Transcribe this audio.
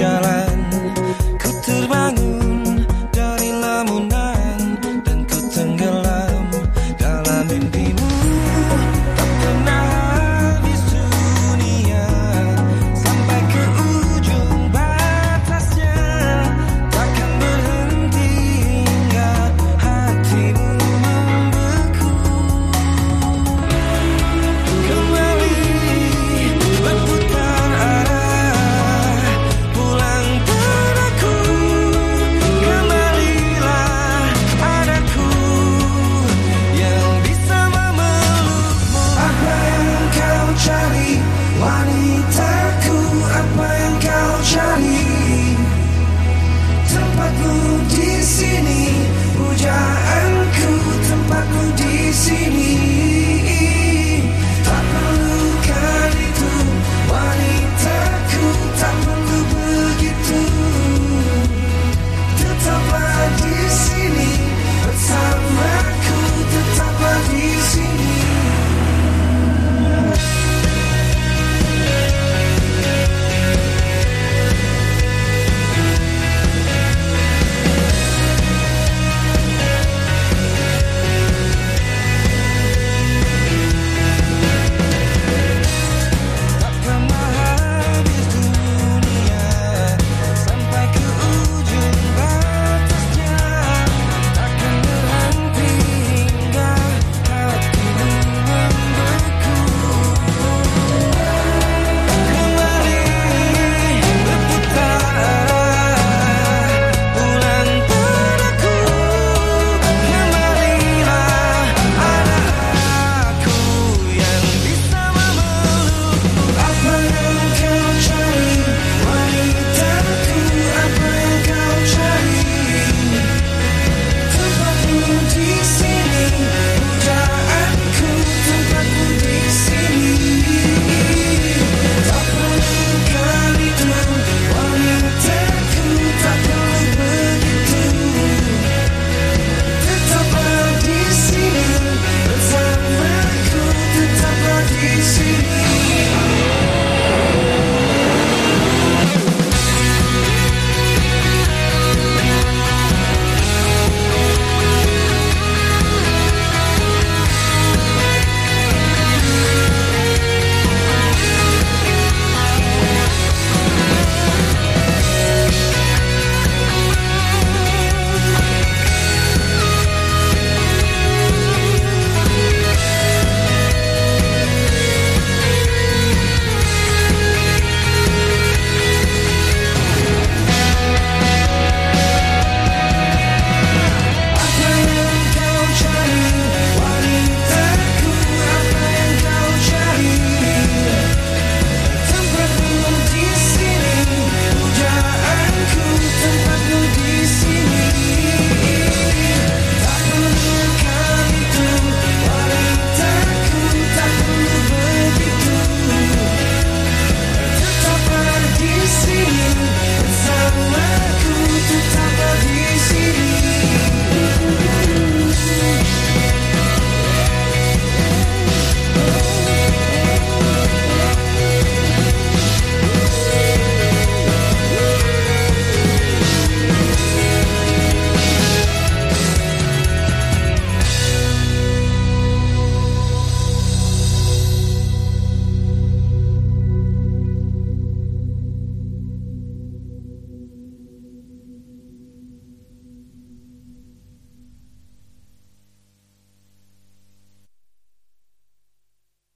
berjalan Ku Tempatmu